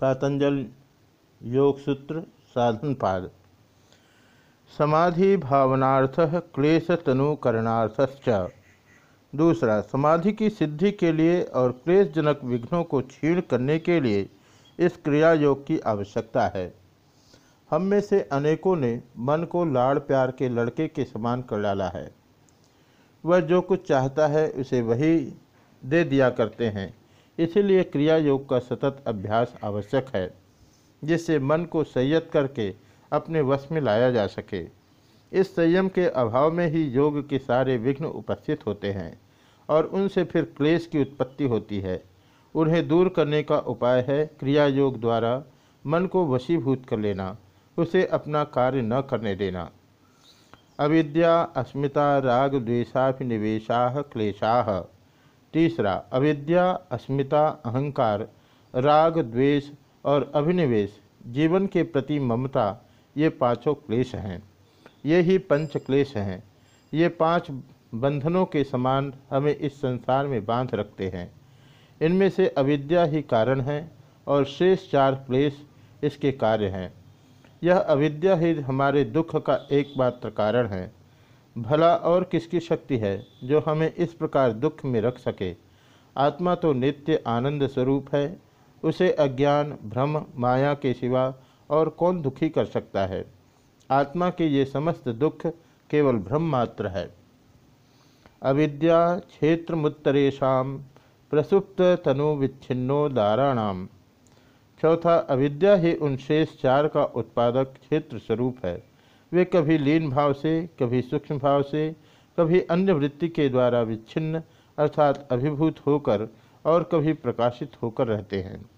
पातंजल योग सूत्र साधन पाद। समाधि भावनार्थ क्लेश तनुकरणार्थश्च दूसरा, समाधि की सिद्धि के लिए और क्लेशजनक विघ्नों को छीण करने के लिए इस क्रिया योग की आवश्यकता है। हम में से अनेकों ने मन को लाड़ प्यार के लड़के के समान कर डाला है। वह जो कुछ चाहता है उसे वही दे दिया करते हैं। इसीलिए क्रिया योग का सतत अभ्यास आवश्यक है, जिससे मन को संयत करके अपने वश में लाया जा सके। इस संयम के अभाव में ही योग के सारे विघ्न उपस्थित होते हैं और उनसे फिर क्लेश की उत्पत्ति होती है। उन्हें दूर करने का उपाय है क्रिया योग द्वारा मन को वशीभूत कर लेना, उसे अपना कार्य न करने देना। अविद्या, अस्मिता, राग, द्वेषाभिनिवेशा, क्लेशा। तीसरा, अविद्या, अस्मिता, अहंकार, राग, द्वेष और अभिनिवेश, जीवन के प्रति ममता, ये पाँचों क्लेश हैं। ये ही पंच क्लेश हैं। ये पाँच बंधनों के समान हमें इस संसार में बाँध रखते हैं। इनमें से अविद्या ही कारण है और शेष चार क्लेश इसके कार्य हैं। यह अविद्या ही हमारे दुख का एकमात्र कारण है। भला और किसकी शक्ति है जो हमें इस प्रकार दुख में रख सके? आत्मा तो नित्य आनंद स्वरूप है। उसे अज्ञान, भ्रम, माया के सिवा और कौन दुखी कर सकता है? आत्मा के ये समस्त दुख केवल भ्रम मात्र है। अविद्या क्षेत्र मुत्तरेशा प्रसुप्त तनु विच्छिन्नो दाराणाम चौथा, अविद्या ही उन शेष चार का उत्पादक क्षेत्र स्वरूप है। वे कभी लीन भाव से, कभी सूक्ष्म भाव से, कभी अन्य वृत्ति के द्वारा विच्छिन्न अर्थात अभिभूत होकर और कभी प्रकाशित होकर रहते हैं।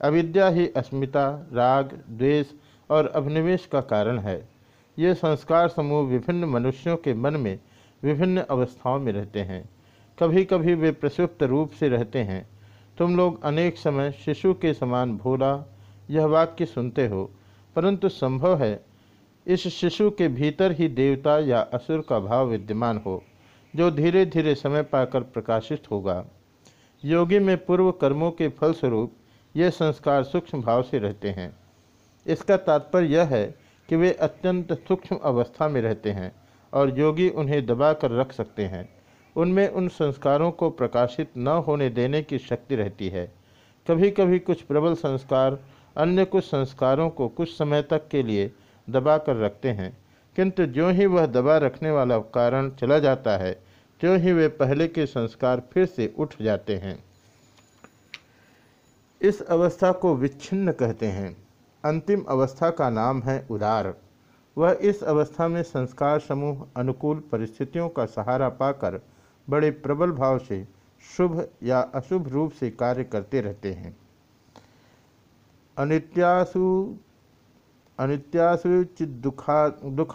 अविद्या ही अस्मिता, राग, द्वेष और अभिनिवेश का कारण है। ये संस्कार समूह विभिन्न मनुष्यों के मन में विभिन्न अवस्थाओं में रहते हैं। कभी कभी वे प्रसुप्त रूप से रहते हैं। तुम लोग अनेक समय शिशु के समान भोला, यह वाक्य सुनते हो, परंतु संभव है इस शिशु के भीतर ही देवता या असुर का भाव विद्यमान हो, जो धीरे धीरे समय पाकर प्रकाशित होगा। योगी में पूर्व कर्मों के फलस्वरूप ये संस्कार सूक्ष्म भाव से रहते हैं। इसका तात्पर्य यह है कि वे अत्यंत सूक्ष्म अवस्था में रहते हैं और योगी उन्हें दबा कर रख सकते हैं। उनमें उन संस्कारों को प्रकाशित न होने देने की शक्ति रहती है। कभी कभी कुछ प्रबल संस्कार अन्य कुछ संस्कारों को कुछ समय तक के लिए दबा कर रखते हैं। किंतु जो ही वह दबा रखने वाला कारण चला जाता है त्यों ही वे पहले के संस्कार फिर से उठ जाते हैं। इस अवस्था को विच्छिन्न कहते हैं। अंतिम अवस्था का नाम है उदार। वह इस अवस्था में संस्कार समूह, अनुकूल परिस्थितियों का सहारा पाकर बड़े प्रबल भाव से, शुभ या अशुभ रूप से कार्य करते रहते हैं। अनित्यासु अनित्यासु चिदुखा दुख